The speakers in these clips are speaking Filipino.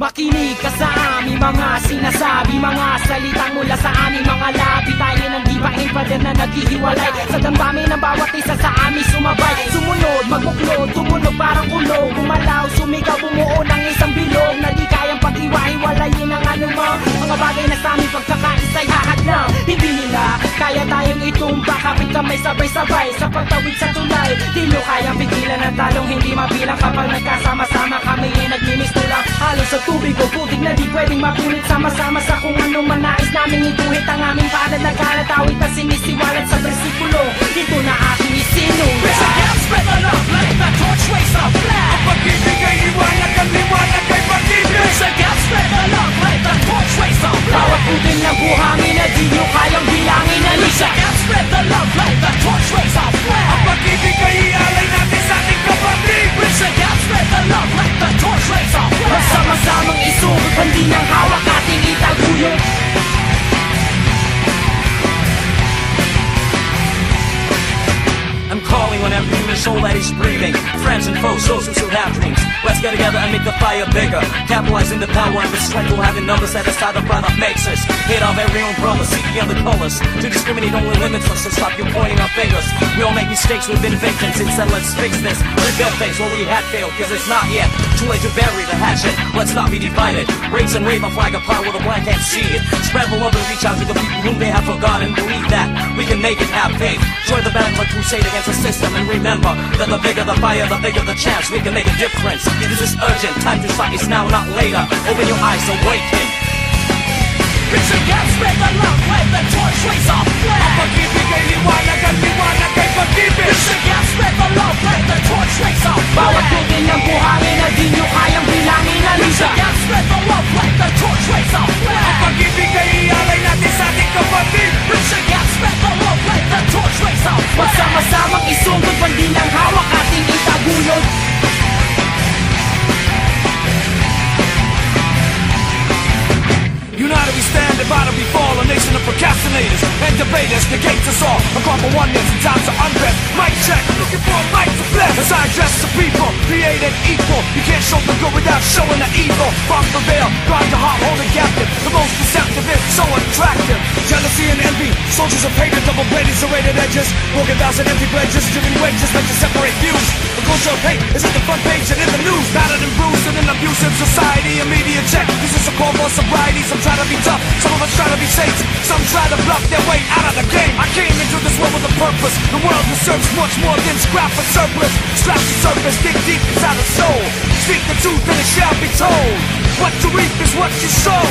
Makinig ka sa aming mga sinasabi Mga salitang mula sa aming mga labi. Tayo ng di pa pader na naghihiwalay. Sa damdamin ng bawat isa sa amin sumabay. Sumunod, magbuklod, tumunog parang kulog. Gumalaw, sumigaw, bumuo ng isang bilog. Na di kayang pag-iwa-hiwalayin ang anumang Mga bagay na sa aming pagkakaisa'y hahadlang Hindi nila kaya tayong itumba Kapit kamay sabay-sabay. Sa pagtawid sa tulay Di nyo kayang pigilan ang talong. Hindi mabilang Kapag nagmimistulang Halos sa tubig o putik na di pwedeng mapunit Sama-sama sa kung anong manais naming iguhit Ang aming palad na kalatawit na sinisiwalat sa versikulo soul that is breathing. Friends and foes, those who still have dreams. Let's get together and make the fire bigger. Capitalizing the power and the strength we'll have in numbers that the product makes us. Hit off every umbrella, see beyond the colors. To discriminate only limits us, so stop you pointing our fingers. We all make mistakes, we've been victims. Instead, let's fix this. Rebuild things where we had failed, cause it's not yet too late to bury the hatchet. Let's not be divided. Raise and wave a flag apart where the blind can't see it. Spread the love and reach out to the people whom they have forgotten. Believe that we can make it, have faith. Join the battle like crusade against the system and remember that the bigger the fire, the bigger the chance we can make a difference. This is urgent, time to start is now, not later. Open your eyes, awaken. It's a gap, spread the love, let the torch race a Ang and debaters Negates us all, a crop of oneness in times of unrest. Mic check, looking for a mic to bless. As I address the people, created equal. You can't show the good without showing the evil. Box the veil, guard your heart, hold it captive. The most deceptive is so attractive. Jealousy and envy, soldiers of hatred Double-bladed, serrated edges. Broken vows and empty pledges Driven wedges meant to separate views. The culture of hate is at the front page and in news Battered and bruised in an abusive society. Immediate check, this is a call for sobriety. Some try to be tough, some of us try to be saints Some try to bluff their way out of the game. I came into this world with a purpose. The world deserves much more than scrap for surplus. Scratch the surface, dig deep inside the soul. Speak the truth and it shall be told. What you reap is what you sow.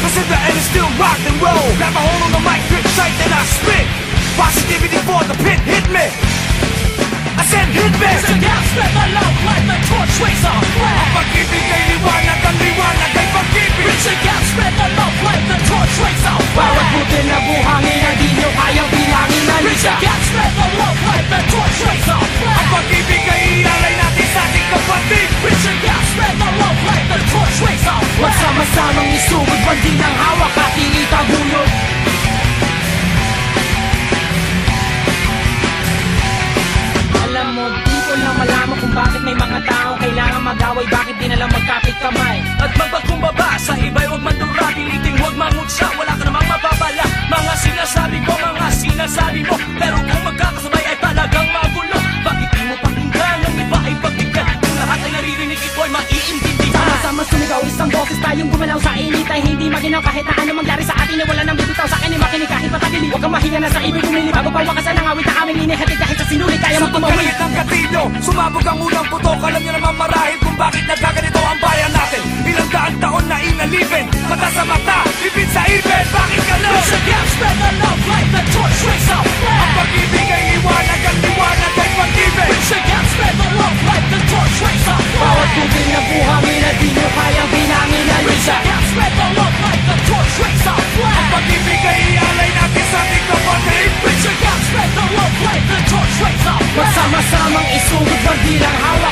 Cause in the end it's still rock and roll. Grab a hold on the mic, grip tight, then I spit. Positivity for the pit, hit me. I said hit me. a spread the love, let the torch race a flag. Pag-ibig ay liwanag, ang liwanag ay pag-ibig a gap, spread the love, let the torch race a Bawat flag putin ng buhangin na di nyo kayang bilangin It's Alisa a gap, spread the love, let the torch race a Ang flag pag-ibig ay ialay natin sa ating kapatid a gap, spread the love, let the torch race a flag. Magsama-samang isugot Hindi ng hawak ating itaguyod Alam mo, di ko lang malaman kung bakit may mga tao kailangan mag-away. Bakit di nalang magkapit kamay? At magpagkumbaba sa iba'y huwag mandura Piliting huwag mangutsa, wala ka namang mapapala. Mga sinasabi ko, mga sinasabi mo. Pero kung magkakasabay ay talagang magulo. Bakit di mo pakinggan, ang iba ay pagbigyan? Kung lahat ay naririnig, ito'y maiintindihan. Sama-sama sumigaw, isang boses tayong gumalaw sa init Ay hindi maginaw. Kahit na ano mangyari sa atin Ay wala nang bibitaw. Sa akin ay makinig kahit patagili Huwag kang mahiya na sa ibig umili. Bago pa wakasan ang awit na aming inihatid Kahit sa sinuli kaya Sa magtumawid nyo Sumabog ang unang putok. Alam nyo naman marahil kung bakit nagkaganito ang bayan natin. Ilang daan taon na inalipin. Mata sa mata, ipin sa ipin. Bakit ganun? It's a gap, spend a love life that torch race out Sama-samang isugod ang hawa.